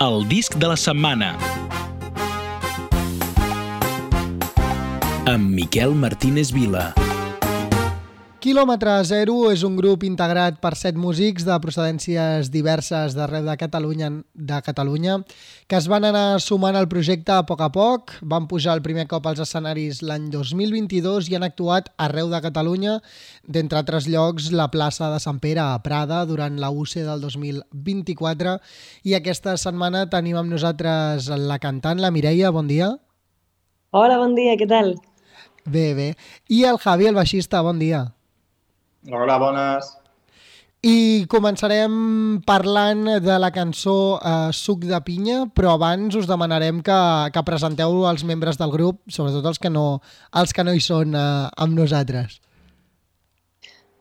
El disc de la setmana. Amb Miquel Martínez Vila. Quilòmetre Zero és un grup integrat per set músics de procedències diverses d'arreu de Catalunya, de Catalunya que es van anar sumant al projecte a poc a poc, van pujar el primer cop als escenaris l'any 2022 i han actuat arreu de Catalunya, d'entre altres llocs la plaça de Sant Pere a Prada durant la UC del 2024 i aquesta setmana tenim amb nosaltres la cantant, la Mireia, bon dia. Hola, bon dia, què tal? Bé, bé. I el Javi, el baixista, bon dia. Hola, bones. I començarem parlant de la cançó eh, Suc de pinya, però abans us demanarem que, que presenteu els membres del grup, sobretot els que no, els que no hi són eh, amb nosaltres.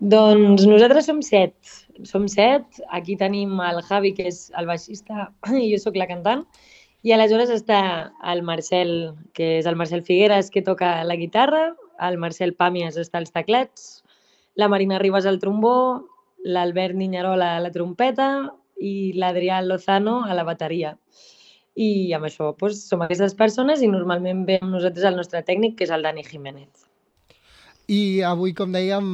Doncs nosaltres som set. Som set. Aquí tenim el Javi, que és el baixista, i jo sóc la cantant. I aleshores està el Marcel, que és el Marcel Figueres, que toca la guitarra, el Marcel Pàmies està als teclats, la Marina Ribas al trombó, l'Albert Niñarola a la trompeta i l'Adrià Lozano a la bateria. I amb això doncs, som aquestes persones i normalment ve amb nosaltres el nostre tècnic, que és el Dani Jiménez. I avui, com dèiem,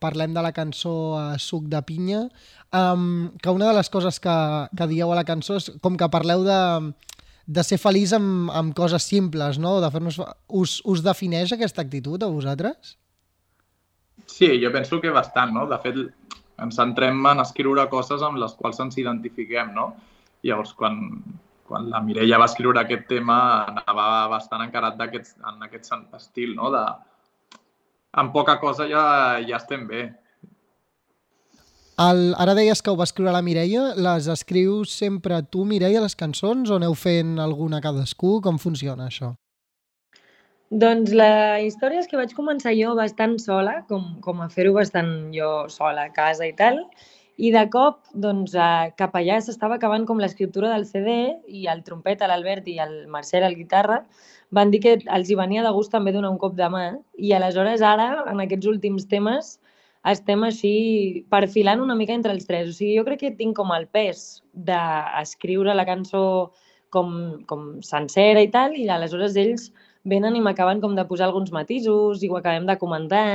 parlem de la cançó uh, Suc de pinya, um, que una de les coses que, que dieu a la cançó és com que parleu de, de ser feliç amb, amb coses simples, no? De fer-nos... Us, us defineix aquesta actitud a vosaltres? Sí, jo penso que bastant, no? De fet, ens centrem en escriure coses amb les quals ens identifiquem, no? Llavors, quan, quan la Mireia va escriure aquest tema, anava bastant encarat aquest, en aquest estil, no? De, amb poca cosa ja, ja estem bé. El, ara deies que ho va escriure la Mireia. Les escrius sempre tu, Mireia, les cançons, o aneu fent alguna cadascú? Com funciona això? Doncs la història és que vaig començar jo bastant sola, com, com a fer-ho bastant jo sola a casa i tal, i de cop, doncs, eh, cap allà s'estava acabant com l'escriptura del CD i el trompeta, l'Albert i el Marcel, el guitarra, van dir que els hi venia de gust també donar un cop de mà i aleshores ara, en aquests últims temes, estem així perfilant una mica entre els tres. O sigui, jo crec que tinc com el pes d'escriure la cançó com, com sencera i tal, i aleshores ells venen i m'acaben com de posar alguns matisos i ho acabem de comentar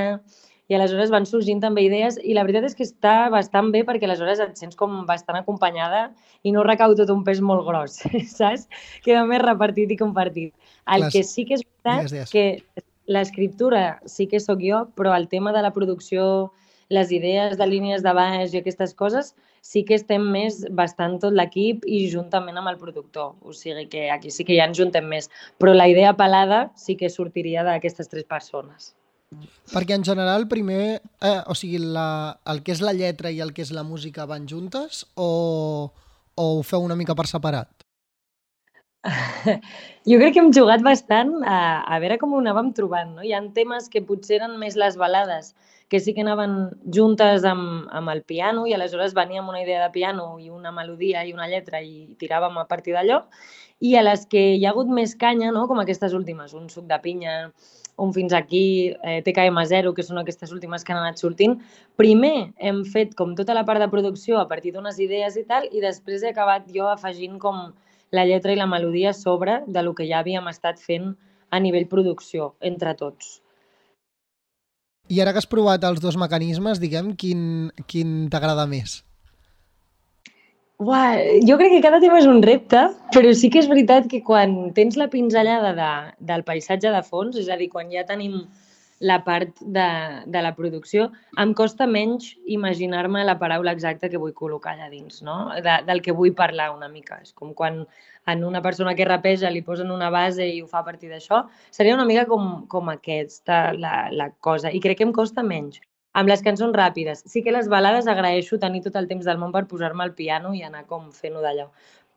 i aleshores van sorgint també idees i la veritat és que està bastant bé perquè aleshores et sents com bastant acompanyada i no recau tot un pes molt gros, saps? Queda més repartit i compartit. El Clar, que sí que és veritat digues, digues. que l'escriptura sí que sóc jo, però el tema de la producció, les idees de línies de baix i aquestes coses sí que estem més bastant tot l'equip i juntament amb el productor. O sigui que aquí sí que ja ens juntem més. Però la idea pelada sí que sortiria d'aquestes tres persones. Perquè en general primer, eh, o sigui, la, el que és la lletra i el que és la música van juntes o, o ho feu una mica per separat? Jo crec que hem jugat bastant a, a veure com ho anàvem trobant. No? Hi ha temes que potser eren més les balades, que sí que anaven juntes amb, amb el piano i aleshores veníem una idea de piano i una melodia i una lletra i tiràvem a partir d'allò. I a les que hi ha hagut més canya, no? com aquestes últimes, un suc de pinya, un fins aquí, eh, TKM0, que són aquestes últimes que han anat sortint, primer hem fet com tota la part de producció a partir d'unes idees i tal, i després he acabat jo afegint com la lletra i la melodia sobre de lo que ja havíem estat fent a nivell producció, entre tots. I ara que has provat els dos mecanismes, diguem, quin, quin t'agrada més? Uah, jo crec que cada tema és un repte, però sí que és veritat que quan tens la pinzellada de, del paisatge de fons, és a dir, quan ja tenim la part de, de la producció, em costa menys imaginar-me la paraula exacta que vull col·locar allà dins, no? De, del que vull parlar una mica. És com quan en una persona que rapeja li posen una base i ho fa a partir d'això. Seria una mica com, com aquesta la, la cosa. I crec que em costa menys. Amb les cançons ràpides. Sí que les balades agraeixo tenir tot el temps del món per posar-me al piano i anar com fent-ho d'allò.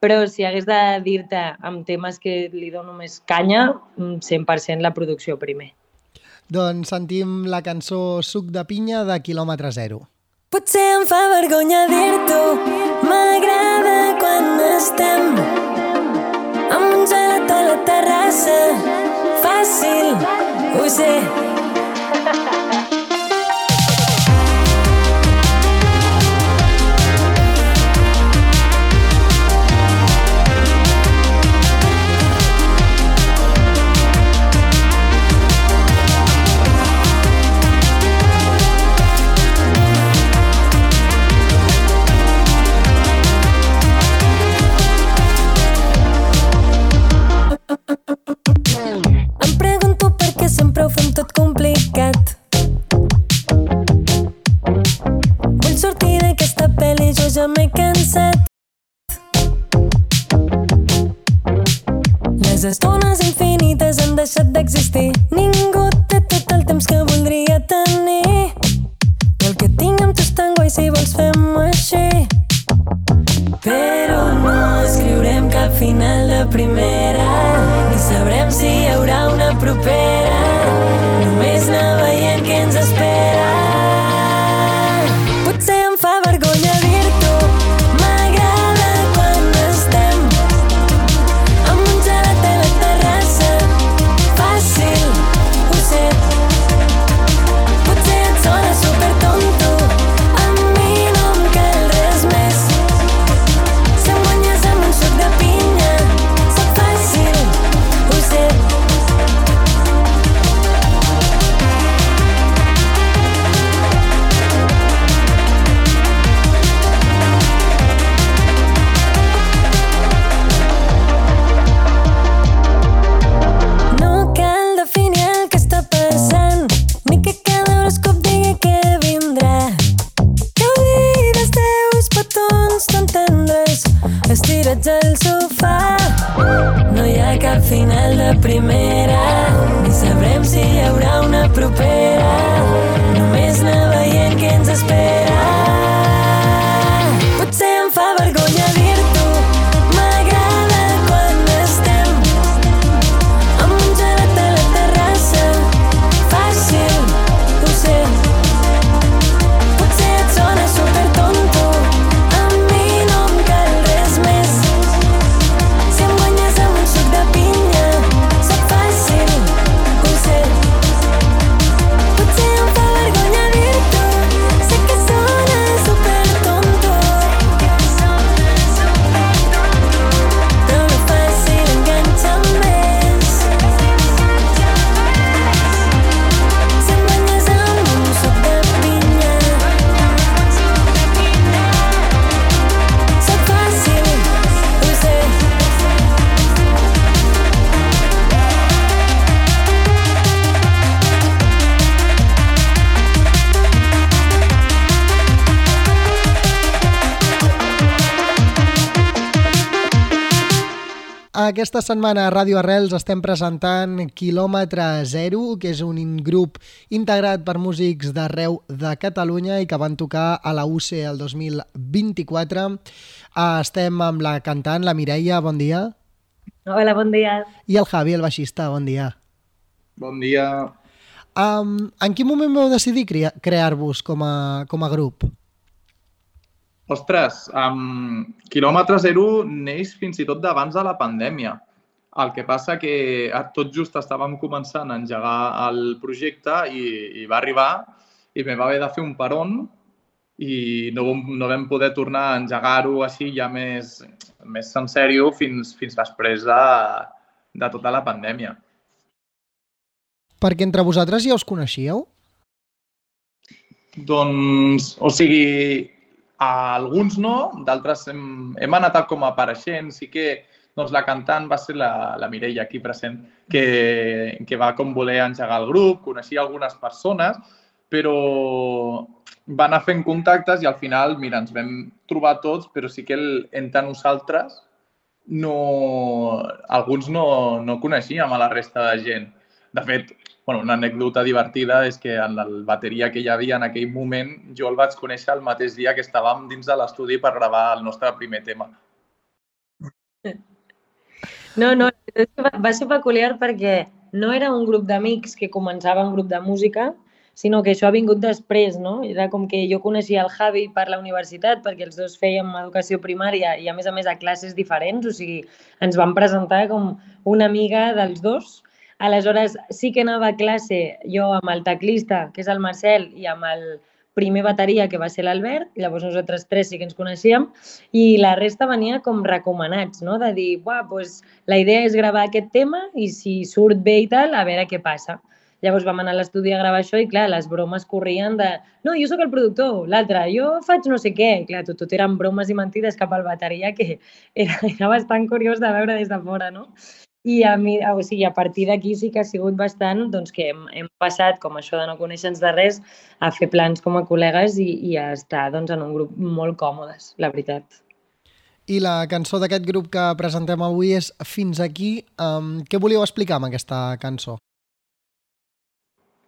Però si hagués de dir-te amb temes que li dono més canya, 100% mm, la producció primer. Doncs sentim la cançó Suc de pinya de quilòmetre zero. Potser em fa vergonya dir-t'ho, m'agrada quan estem amb un gelat a la terrassa, fàcil, ho sé. Aquesta setmana a Ràdio Arrels estem presentant Kilòmetre Zero, que és un grup integrat per músics d'arreu de Catalunya i que van tocar a la UC el 2024. Ah, Estem amb la cantant, la Mireia, bon dia, Hola, bon dia. i el Javi, el baixista, bon dia. Bon dia. Um, en quin moment vau decidir crea- crear-vos com, a, com a grup? Ostres, um, quilòmetre zero neix fins i tot d'abans de la pandèmia. El que passa que eh, tot just estàvem començant a engegar el projecte i, i va arribar i me va haver de fer un peron i no, no vam poder tornar a engegar-ho així ja més, més en sèrio fins, fins després de, de tota la pandèmia. Perquè entre vosaltres ja us coneixíeu? Doncs, o sigui, alguns no, d'altres hem, hem anat com apareixent. Sí que doncs, la cantant va ser la, la Mireia aquí present, que, que va com voler engegar el grup, coneixia algunes persones, però va anar fent contactes i al final, mira, ens vam trobar tots, però sí que el, entre nosaltres no, alguns no, no coneixíem a la resta de gent. De fet, bueno, una anècdota divertida és que en la bateria que hi havia en aquell moment jo el vaig conèixer el mateix dia que estàvem dins de l'estudi per gravar el nostre primer tema. No, no, va ser peculiar perquè no era un grup d'amics que començava un grup de música, sinó que això ha vingut després, no? Era com que jo coneixia el Javi per la universitat, perquè els dos fèiem educació primària i a més a més a classes diferents, o sigui, ens vam presentar com una amiga dels dos. Aleshores, sí que anava a classe jo amb el teclista, que és el Marcel, i amb el primer bateria, que va ser l'Albert, llavors nosaltres tres sí que ens coneixíem, i la resta venia com recomanats, no? de dir, Buah, pues, la idea és gravar aquest tema i si surt bé i tal, a veure què passa. Llavors vam anar a l'estudi a gravar això i, clar, les bromes corrien de no, jo sóc el productor, l'altre, jo faig no sé què. I, clar, tot, tot eren bromes i mentides cap al bateria que era, era bastant curiós de veure des de fora, no? I a, mi, o sigui, a partir d'aquí sí que ha sigut bastant doncs, que hem, hem passat, com això de no conèixer-nos de res, a fer plans com a col·legues i, i a estar doncs, en un grup molt còmodes, la veritat. I la cançó d'aquest grup que presentem avui és Fins aquí. Um, què volíeu explicar amb aquesta cançó?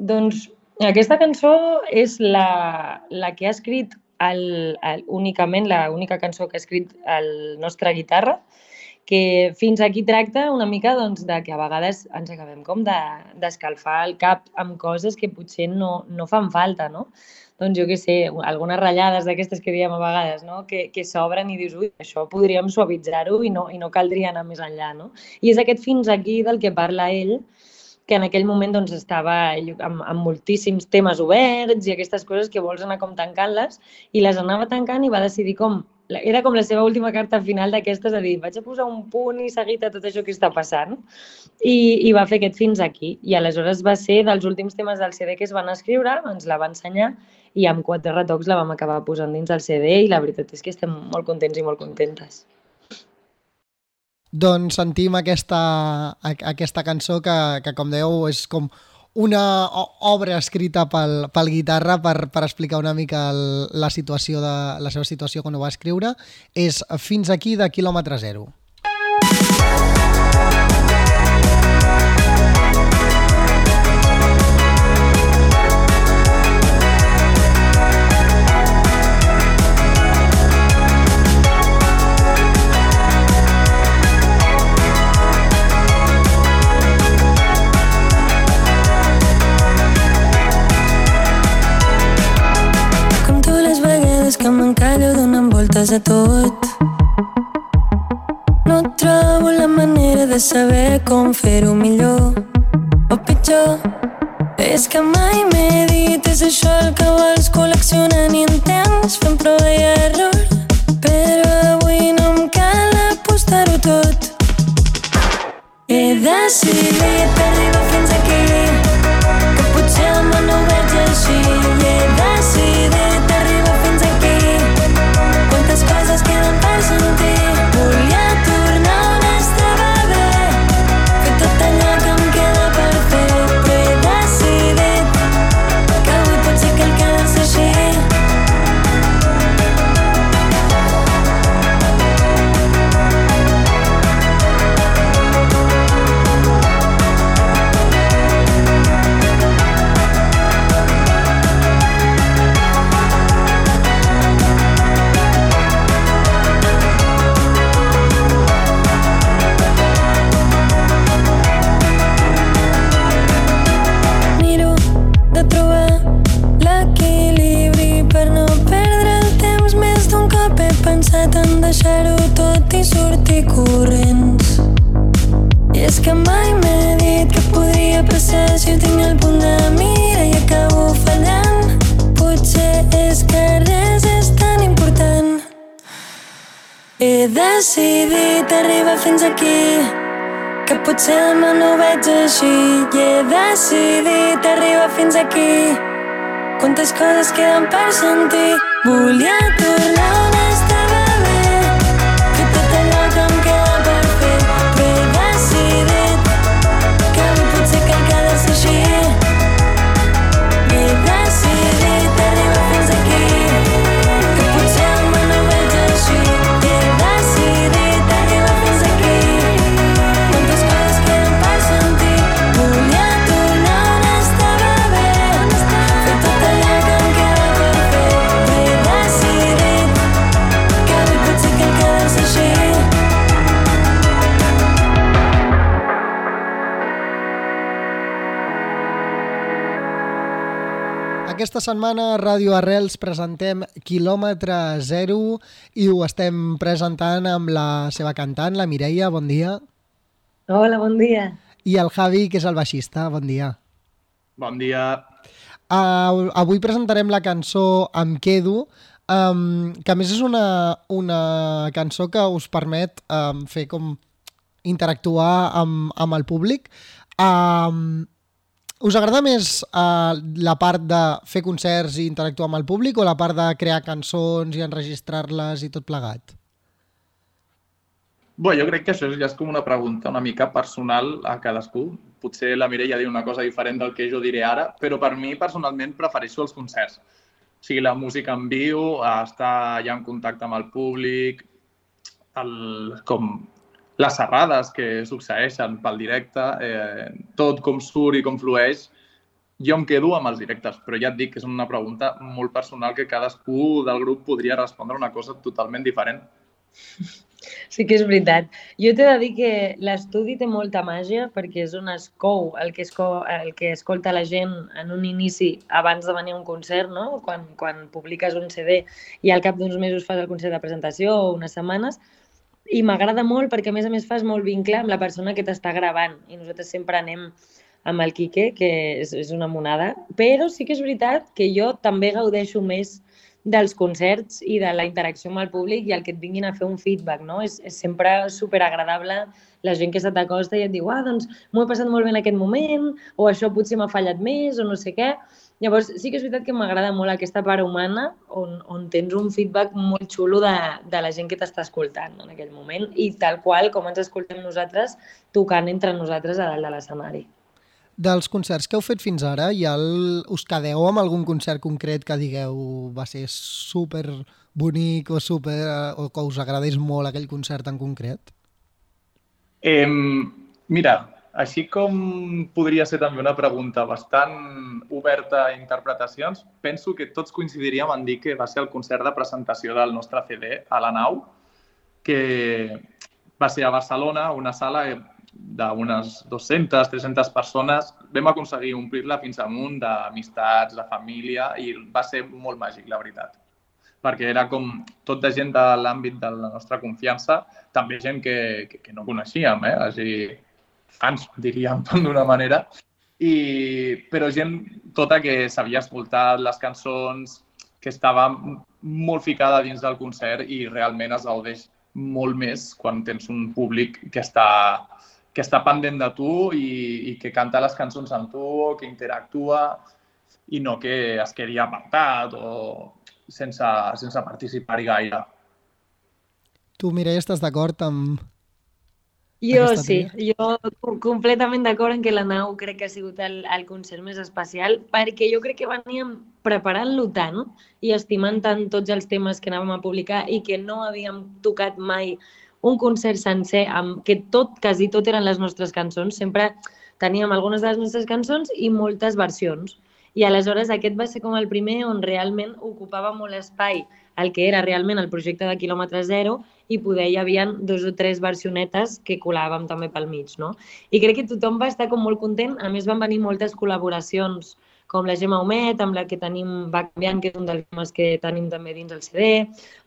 Doncs aquesta cançó és la, la que ha escrit el, el, únicament, la única cançó que ha escrit el nostre guitarra, que fins aquí tracta una mica doncs, de que a vegades ens acabem com d'escalfar de, el cap amb coses que potser no, no fan falta, no? Doncs jo què sé, algunes ratllades d'aquestes que diem a vegades, no? que, que s'obren i dius, ui, això podríem suavitzar-ho i, no, i no caldria anar més enllà. No? I és aquest fins aquí del que parla ell, que en aquell moment doncs, estava amb, amb moltíssims temes oberts i aquestes coses que vols anar com tancant-les i les anava tancant i va decidir com era com la seva última carta final d'aquestes, a dir, vaig a posar un punt i seguit a tot això que està passant. I, I va fer aquest fins aquí. I aleshores va ser dels últims temes del CD que es van escriure, ens la va ensenyar i amb quatre retocs la vam acabar posant dins el CD i la veritat és que estem molt contents i molt contentes. Doncs sentim aquesta, aquesta cançó que, que, com dèieu, és com una obra escrita pel, pel guitarra per, per explicar una mica el, la situació de la seva situació quan ho va escriure. És Fins aquí de quilòmetre zero. voltes a tot. No trobo la manera de saber com fer-ho millor o pitjor. És que mai m'he dit és això el que vols col·leccionar ni entens fent prova i error. Però avui no em cal apostar-ho tot. He decidit arribar fins aquí, que potser el món no ho veig així. I he decidit fins aquí que potser demà no ho veig així i he decidit arribar fins aquí quantes coses queden per sentir volia tornar Aquesta setmana a Ràdio Arrels presentem Kilòmetre Zero i ho estem presentant amb la seva cantant, la Mireia, bon dia. Hola, bon dia. I el Javi, que és el baixista, bon dia. Bon dia. Uh, avui presentarem la cançó Em quedo, um, que a més és una, una cançó que us permet um, fer com interactuar amb, amb el públic. Um, us agrada més uh, la part de fer concerts i interactuar amb el públic o la part de crear cançons i enregistrar-les i tot plegat? Bé, jo crec que això ja és com una pregunta una mica personal a cadascú. Potser la Mireia diu una cosa diferent del que jo diré ara, però per mi personalment prefereixo els concerts. O sigui, la música en viu, estar ja en contacte amb el públic, el, com les serrades que succeeixen pel directe, eh, tot com surt i com flueix, jo em quedo amb els directes, però ja et dic que és una pregunta molt personal que cadascú del grup podria respondre una cosa totalment diferent. Sí que és veritat. Jo t'he de dir que l'estudi té molta màgia perquè és on es cou el que, es cou, el que escolta la gent en un inici abans de venir a un concert, no? quan, quan publiques un CD i al cap d'uns mesos fas el concert de presentació o unes setmanes, i m'agrada molt perquè a més a més fas molt vincle amb la persona que t'està gravant i nosaltres sempre anem amb el Quique, que és, és una monada, però sí que és veritat que jo també gaudeixo més dels concerts i de la interacció amb el públic i el que et vinguin a fer un feedback, no? És, és sempre superagradable la gent que se t'acosta i et diu, ah, doncs m'ho he passat molt bé en aquest moment, o això potser m'ha fallat més, o no sé què. Llavors, sí que és veritat que m'agrada molt aquesta part humana on, on tens un feedback molt xulo de, de la gent que t'està escoltant en aquell moment i tal qual com ens escoltem nosaltres tocant entre nosaltres a dalt de l'escenari. Dels concerts que heu fet fins ara, ja el, us quedeu amb algun concert concret que digueu va ser super bonic o, super, o que us agradés molt aquell concert en concret? Eh, mira, així com podria ser també una pregunta bastant oberta a interpretacions, penso que tots coincidiríem en dir que va ser el concert de presentació del nostre CD a la nau, que va ser a Barcelona, una sala d'unes 200, 300 persones, vam aconseguir omplir-la fins amunt d'amistats, de família, i va ser molt màgic, la veritat. Perquè era com tot de gent de l'àmbit de la nostra confiança, també gent que, que, que no coneixíem, eh? Així, fans, diríem, d'una manera. I, però gent tota que s'havia escoltat les cançons, que estava molt ficada dins del concert i realment es gaudeix molt més quan tens un públic que està que està pendent de tu i, i que canta les cançons amb tu, que interactua i no que es quedi apartat o sense, sense participar-hi gaire. Tu, Mireia, estàs d'acord amb jo sí, jo completament d'acord en que la nau crec que ha sigut el, el concert més especial perquè jo crec que veníem preparant-lo tant i estimant tant tots els temes que anàvem a publicar i que no havíem tocat mai un concert sencer amb que tot, quasi tot eren les nostres cançons. Sempre teníem algunes de les nostres cançons i moltes versions. I aleshores aquest va ser com el primer on realment ocupava molt espai el que era realment el projecte de quilòmetre zero i poder hi havia dos o tres versionetes que colàvem també pel mig, no? I crec que tothom va estar com molt content. A més, van venir moltes col·laboracions com la Gemma Homet, amb la que tenim Va canviant, que és un dels temes que tenim també dins el CD,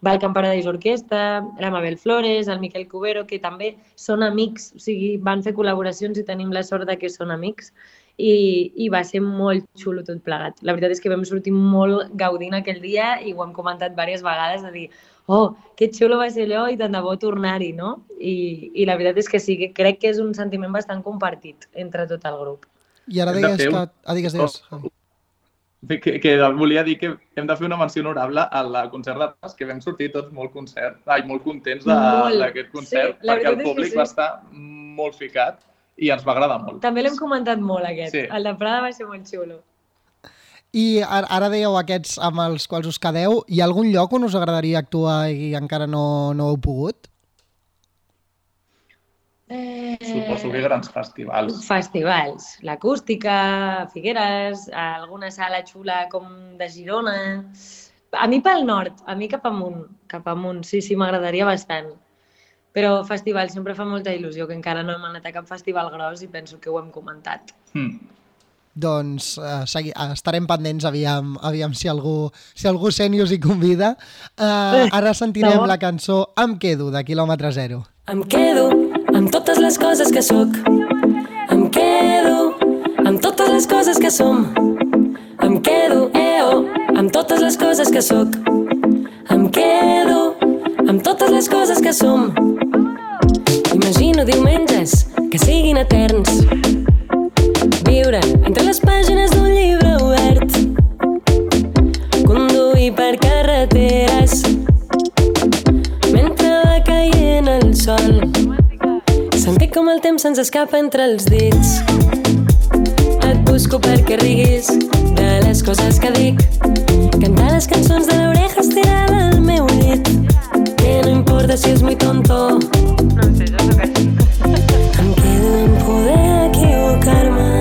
va el Camp Paradís Orquestra, la Mabel Flores, el Miquel Cubero, que també són amics, o sigui, van fer col·laboracions i tenim la sort de que són amics i, i va ser molt xulo tot plegat. La veritat és que vam sortir molt gaudint aquell dia i ho hem comentat diverses vegades de dir oh, que xulo va ser allò i tant de bo tornar-hi, no? I, I la veritat és que sí, que crec que és un sentiment bastant compartit entre tot el grup. I ara deies que... Ah, digues, digues. Que, que volia dir que hem de fer una menció honorable a la concert de Pas, que vam sortir tots molt concert, ai, molt contents d'aquest concert, sí, perquè el públic sí. va estar molt ficat i ens va agradar molt. També l'hem comentat molt, aquest. Sí. El de Prada va ser molt xulo. I ara, ara dèieu aquests amb els quals us quedeu. Hi ha algun lloc on us agradaria actuar i encara no, no heu pogut? Eh... Suposo que grans festivals. Festivals. L'acústica, Figueres, alguna sala xula com de Girona... A mi pel nord, a mi cap amunt, cap amunt, sí, sí, m'agradaria bastant. Però festival sempre fa molta il·lusió, que encara no hem anat a cap festival gros i penso que ho hem comentat. Hmm. Doncs uh, segui, uh, estarem pendents, aviam, aviam si algú, si algú sent i us hi convida. Uh, ara sentirem la cançó Em quedo, de quilòmetre zero. Em quedo amb totes les coses que sóc. Em quedo amb totes les coses que som. Em quedo, eh, oh, amb totes les coses que sóc. Em quedo amb totes les coses que som. Imagino diumenges que siguin eterns. Viure entre les pàgines d'un llibre obert. Conduir per carreteres mentre va caient el sol Sentir com el temps se'ns escapa entre els dits. Et busco perquè riguis de les coses que dic. Cantar les cançons de l'oreja estirada al meu llit. No importa si es muy tonto. No sé, jo sóc així. Em quedo en poder equivocar-me.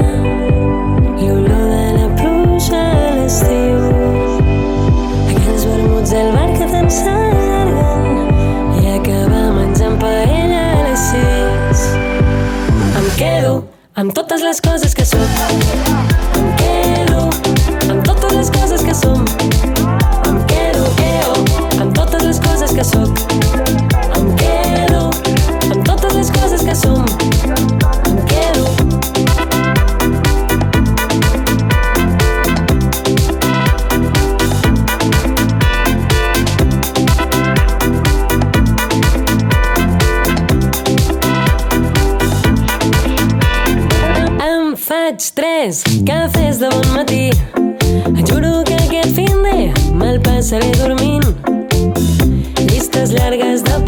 L'olor de la pluja a l'estiu. Aquells vermuts del bar que tant s'allarguen i acabar menjant paella a les sis. Em quedo amb totes les coses que sóc.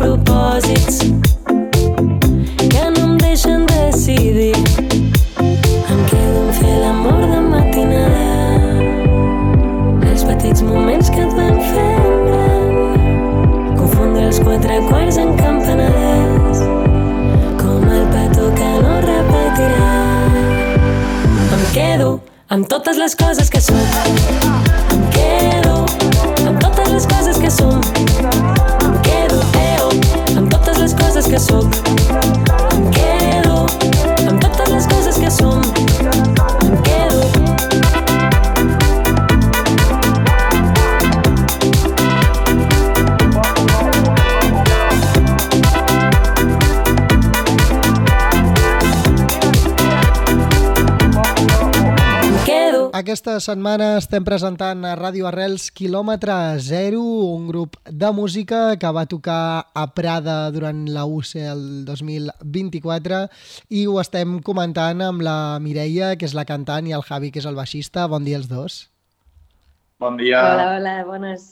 Llargues de propòsits que no em deixen decidir. Em quedo en fer l'amor de matinada. Els petits moments que et van fer gran. Confondre els quatre quarts en campanades. Com el petó que no repetirà. Em quedo amb totes les coses que sóc. Que sóc. Setmana estem presentant a Ràdio Arrels Kilòmetre Zero, un grup de música que va tocar a Prada durant la UC el 2024 i ho estem comentant amb la Mireia, que és la cantant, i el Javi, que és el baixista. Bon dia els dos. Bon dia. Hola, hola, bones.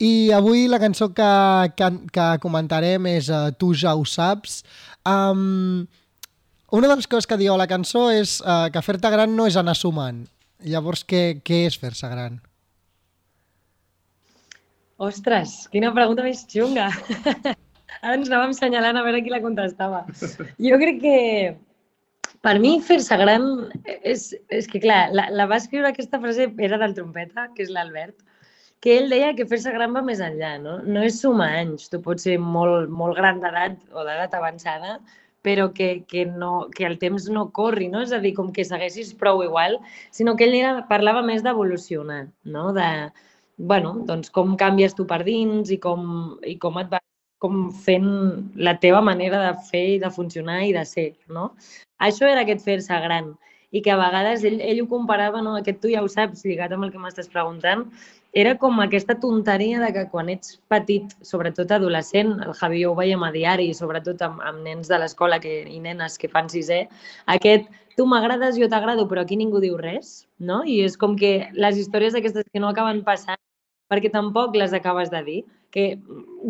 I avui la cançó que, que, que comentarem és uh, Tu ja ho saps. Um, una de les coses que diu la cançó és uh, que fer-te gran no és anar sumant. Llavors, què, què és fer-se gran? Ostres, quina pregunta més xunga. Ara ens anàvem senyalant a veure qui la contestava. Jo crec que per mi fer-se gran és, és que, clar, la, la va escriure aquesta frase era del trompeta, que és l'Albert, que ell deia que fer-se gran va més enllà, no? No és sumar anys, tu pots ser molt, molt gran d'edat o d'edat avançada, però que, que, no, que el temps no corri, no? És a dir, com que segueixis prou igual, sinó que ell era, parlava més d'evolucionar, no? De, bueno, doncs com canvies tu per dins i com, i com et va com fent la teva manera de fer i de funcionar i de ser, no? Això era aquest fer-se gran i que a vegades ell, ell ho comparava, no? aquest tu ja ho saps, lligat amb el que m'estàs preguntant, era com aquesta tonteria de que quan ets petit, sobretot adolescent, el Javi ho veiem a diari, sobretot amb, amb nens de l'escola que, i nenes que fan sisè, aquest tu m'agrades, jo t'agrado, però aquí ningú diu res, no? I és com que les històries aquestes que no acaben passant perquè tampoc les acabes de dir, que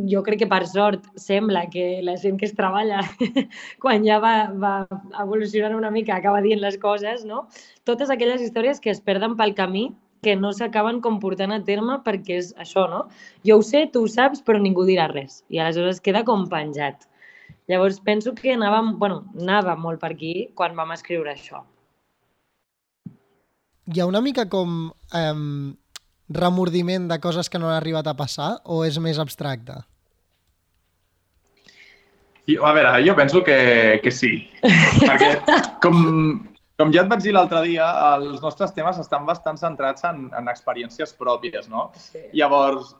jo crec que per sort sembla que la gent que es treballa quan ja va, va evolucionant una mica acaba dient les coses, no? Totes aquelles històries que es perden pel camí que no s'acaben comportant a terme perquè és això, no? Jo ho sé, tu ho saps, però ningú dirà res. I aleshores queda com penjat. Llavors penso que anava, bueno, anava molt per aquí quan vam escriure això. Hi ha una mica com eh, remordiment de coses que no han arribat a passar o és més abstracte? Jo, a veure, jo penso que, que sí. Perquè, com, com ja et vaig dir l'altre dia, els nostres temes estan bastant centrats en, en experiències pròpies, no? Sí. Llavors,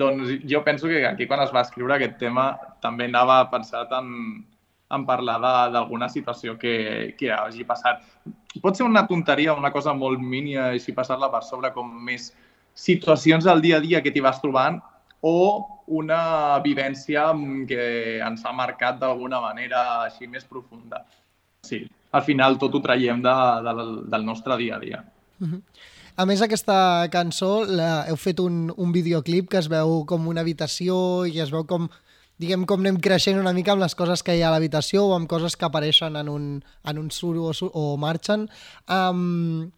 doncs jo penso que aquí quan es va escriure aquest tema també anava pensat en, en parlar d'alguna situació que, que hagi passat. Pot ser una tonteria, una cosa molt mínia, així passar-la per sobre, com més situacions del dia a dia que t'hi vas trobant o una vivència que ens ha marcat d'alguna manera així més profunda. Sí, al final tot ho traiem de, del, del nostre dia a dia. A més, aquesta cançó la, heu fet un, un videoclip que es veu com una habitació i es veu com, diguem, com anem creixent una mica amb les coses que hi ha a l'habitació o amb coses que apareixen en un, en un suro o, o marxen. Um,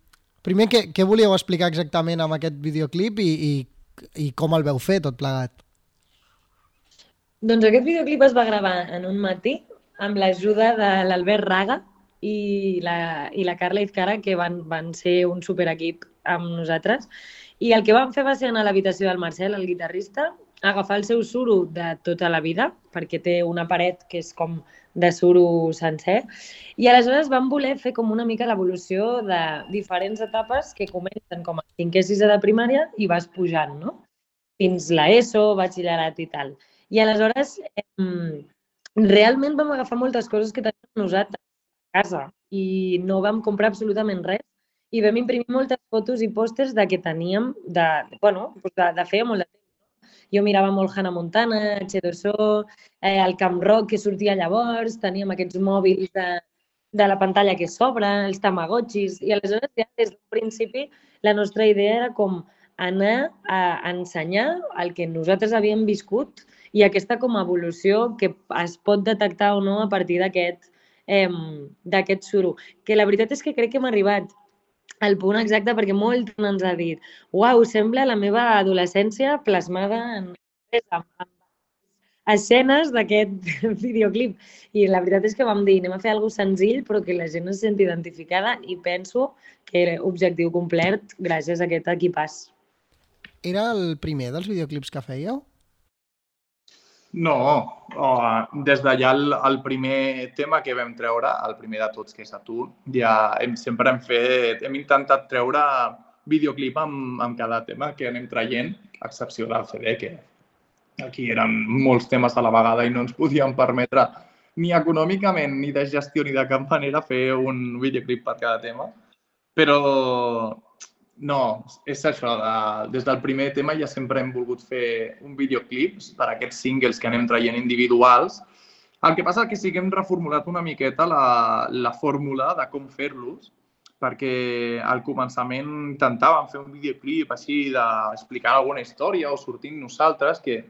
primer, què, què volíeu explicar exactament amb aquest videoclip i, i, i com el veu fer tot plegat? Doncs aquest videoclip es va gravar en un matí amb l'ajuda de l'Albert Raga i la, i la Carla Izcara, que van, van ser un superequip amb nosaltres. I el que vam fer va ser anar a l'habitació del Marcel, el guitarrista, agafar el seu suro de tota la vida, perquè té una paret que és com de suro sencer, i aleshores vam voler fer com una mica l'evolució de diferents etapes que comencen com a 5è, 6è de primària i vas pujant, no? Fins l'ESO, batxillerat i tal. I aleshores, eh, realment vam agafar moltes coses que teníem nosaltres a casa i no vam comprar absolutament res i vam imprimir moltes fotos i pòsters de que teníem, de, bueno, de, de feia molt de temps. Jo mirava molt Hannah Montana, H2O, eh, el Camp Rock que sortia llavors, teníem aquests mòbils de, de la pantalla que s'obre, els tamagotxis, i aleshores ja des d'un principi la nostra idea era com anar a ensenyar el que nosaltres havíem viscut i aquesta com a evolució que es pot detectar o no a partir d'aquest eh, d'aquest suro. Que la veritat és que crec que hem arribat al punt exacte perquè molt ens ha dit uau, sembla la meva adolescència plasmada en, en, en escenes d'aquest videoclip. I la veritat és que vam dir, anem a fer alguna senzill, però que la gent es senti identificada i penso que era objectiu complert gràcies a aquest equipàs. Era el primer dels videoclips que fèieu? No, oh, des d'allà el, el primer tema que vam treure, el primer de tots, que és a tu, ja hem, sempre hem fet, hem intentat treure videoclip amb, amb cada tema que anem traient, a excepció del CD, que aquí eren molts temes a la vegada i no ens podíem permetre ni econòmicament ni de gestió ni de cap manera fer un videoclip per cada tema. Però no, és això. De, des del primer tema ja sempre hem volgut fer un videoclip per a aquests singles que anem traient individuals. El que passa és que sí que hem reformulat una miqueta la, la fórmula de com fer-los, perquè al començament intentàvem fer un videoclip així d'explicar alguna història o sortint nosaltres, que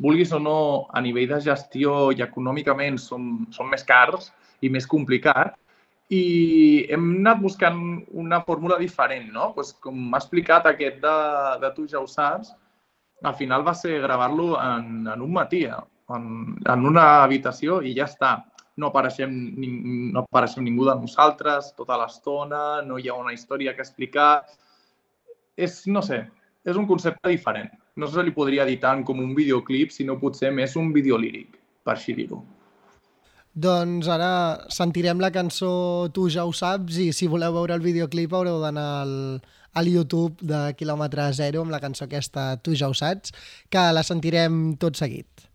vulguis o no, a nivell de gestió i econòmicament som, som més cars i més complicats, i hem anat buscant una fórmula diferent, no? Pues, com m'ha explicat aquest de, de Tu ja ho saps, al final va ser gravar-lo en, en un matí, en, en una habitació i ja està. No apareixem, no apareixem ningú de nosaltres tota l'estona, no hi ha una història que explicar. És, no sé, és un concepte diferent. No se li podria dir tant com un videoclip, sinó potser més un videolíric, per així dir-ho. Doncs ara sentirem la cançó Tu ja ho saps i si voleu veure el videoclip haureu d'anar al, al YouTube de quilòmetre zero amb la cançó aquesta Tu ja ho saps, que la sentirem tot seguit.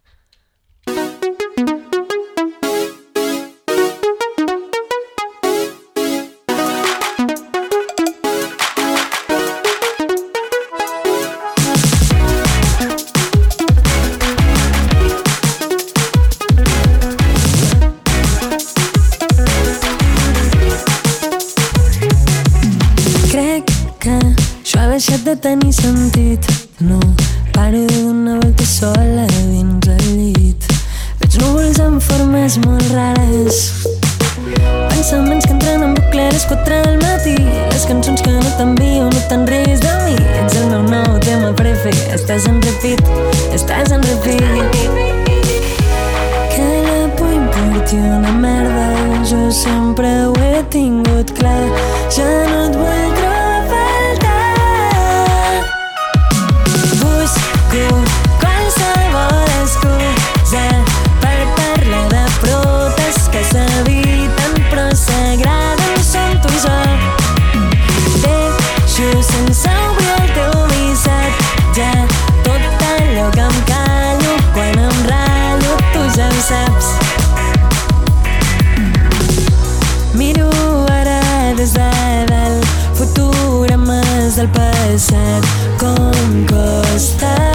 Del passat com costa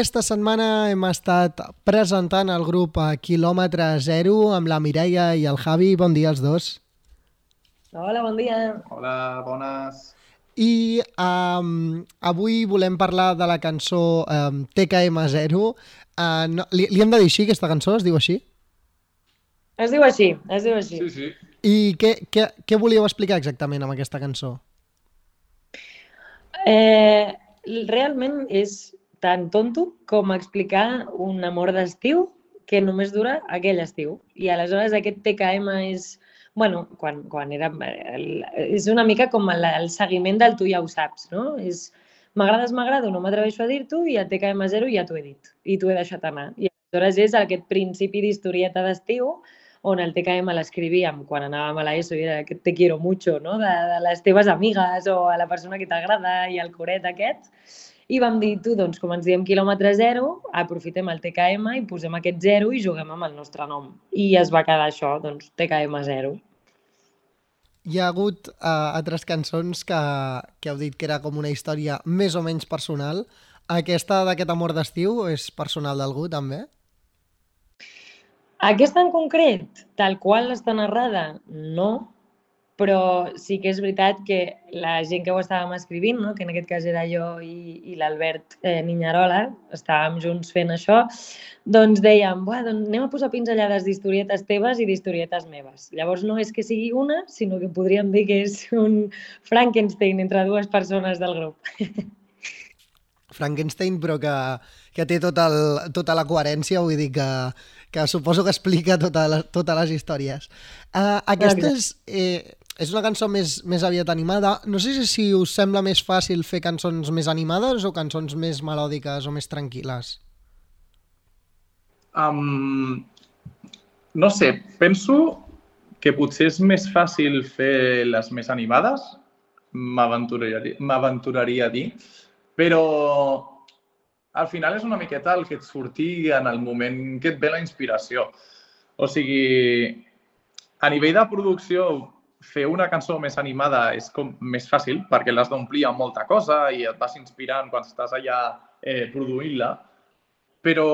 Aquesta setmana hem estat presentant el grup a Kilòmetre Zero amb la Mireia i el Javi. Bon dia als dos. Hola, bon dia. Hola, bones. I um, avui volem parlar de la cançó um, TKM0. Uh, no, li, li hem de dir així, aquesta cançó? Es diu així? Es diu així, es diu així. Sí, sí. I què, què, què volíeu explicar exactament amb aquesta cançó? Eh, realment és tan tonto com explicar un amor d'estiu que només dura aquell estiu. I aleshores aquest TKM és, bueno, quan, quan era, el, és una mica com el, el seguiment del tu ja ho saps, no? És m'agrades, m'agrado, no m'atreveixo a dir-t'ho i a TKM0 ja t'ho he dit i t'ho he deixat anar. I aleshores és aquest principi d'historieta d'estiu on el TKM l'escrivíem quan anàvem a l'ESO i era aquest te quiero mucho, no? de, de les teves amigues o a la persona que t'agrada i el coret aquest. I vam dir, tu, doncs, com ens diem quilòmetre zero, aprofitem el TKM i posem aquest zero i juguem amb el nostre nom. I es va quedar això, doncs, TKM zero. Hi ha hagut uh, altres cançons que, que heu dit que era com una història més o menys personal. Aquesta d'aquest amor d'estiu és personal d'algú, també? Aquesta en concret, tal qual està narrada, no, però sí que és veritat que la gent que ho estàvem escrivint, no? que en aquest cas era jo i, i l'Albert eh, Ninyarola, estàvem junts fent això, doncs dèiem, Buah, doncs anem a posar pinzellades d'historietes teves i d'historietes meves. Llavors no és que sigui una, sinó que podríem dir que és un Frankenstein entre dues persones del grup. Frankenstein, però que, que té tot el, tota la coherència, vull dir que, que suposo que explica tota la, totes les històries. Uh, aquesta és, eh, és una cançó més, més aviat animada. No sé si, us sembla més fàcil fer cançons més animades o cançons més melòdiques o més tranquil·les. Um, no sé, penso que potser és més fàcil fer les més animades, m'aventuraria a dir, però al final és una miqueta el que et surti en el moment que et ve la inspiració. O sigui, a nivell de producció, fer una cançó més animada és com més fàcil perquè l'has d'omplir amb molta cosa i et vas inspirant quan estàs allà eh, produint-la. Però,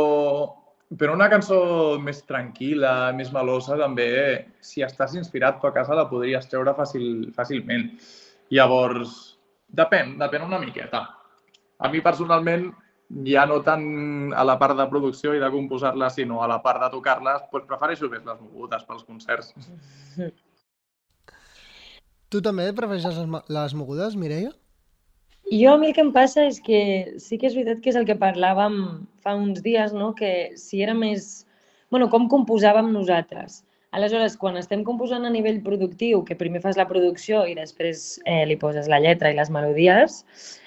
però una cançó més tranquil·la, més melosa, també, si estàs inspirat, tu a casa la podries treure fàcil, fàcilment. Llavors, depèn, depèn una miqueta. A mi personalment ja no tant a la part de producció i de composar-les, sinó a la part de tocar-les, doncs prefereixo més les mogudes pels concerts. Tu també prefereixes les mogudes, Mireia? Jo a mi el que em passa és que sí que és veritat que és el que parlàvem fa uns dies, no? que si era més... bueno, com composàvem nosaltres. Aleshores, quan estem composant a nivell productiu, que primer fas la producció i després eh, li poses la lletra i les melodies,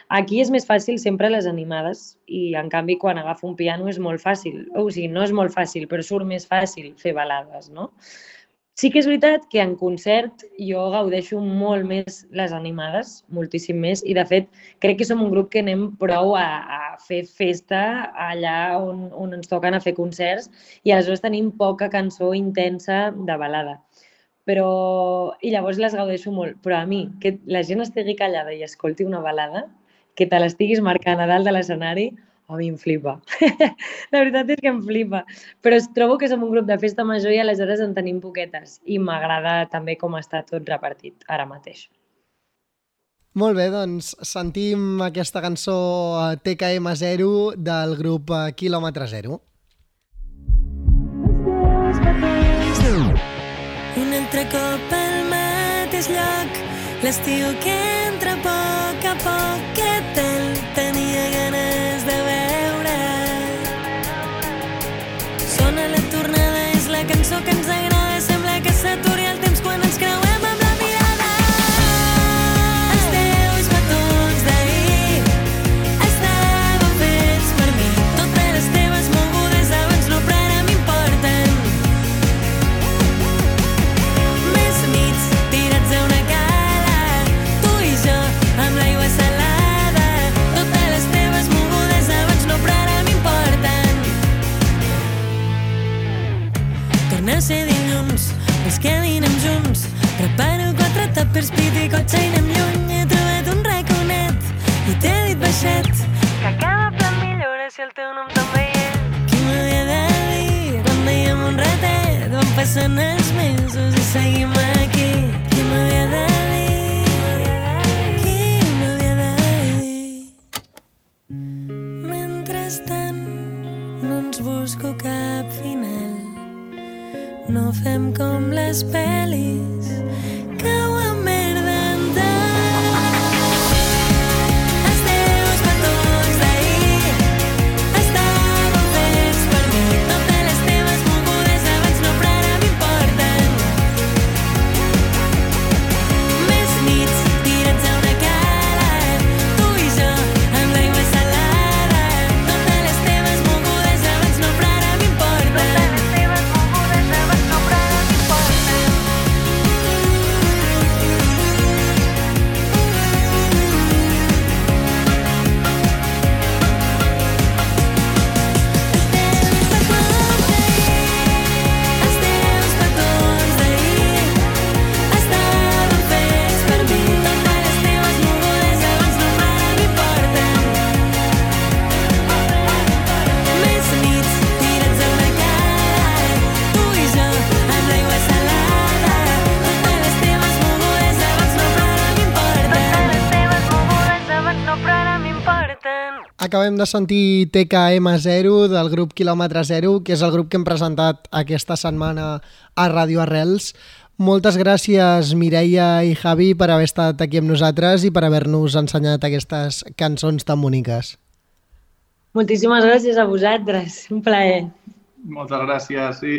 Aquí és més fàcil sempre les animades i, en canvi, quan agafo un piano és molt fàcil. O sigui, no és molt fàcil, però surt més fàcil fer balades, no? Sí que és veritat que en concert jo gaudeixo molt més les animades, moltíssim més, i de fet crec que som un grup que anem prou a, a fer festa allà on, on ens toquen a fer concerts i aleshores tenim poca cançó intensa de balada. Però, i llavors les gaudeixo molt, però a mi, que la gent estigui callada i escolti una balada, que te l'estiguis marcant a dalt de l'escenari, a mi em flipa. la veritat és que em flipa. Però es trobo que som un grup de festa major i aleshores en tenim poquetes. I m'agrada també com està tot repartit ara mateix. Molt bé, doncs sentim aquesta cançó TKM0 del grup Kilòmetre Zero. Un altre cop al mateix lloc, l'estiu que entra a poc a poc, que cançó que ens agrada, sembla que s'aturi acabem de sentir TKM0 del grup Kilòmetre Zero, que és el grup que hem presentat aquesta setmana a Radio Arrels. Moltes gràcies Mireia i Javi per haver estat aquí amb nosaltres i per haver-nos ensenyat aquestes cançons tan boniques. Moltíssimes gràcies a vosaltres, un plaer. Moltes gràcies, sí.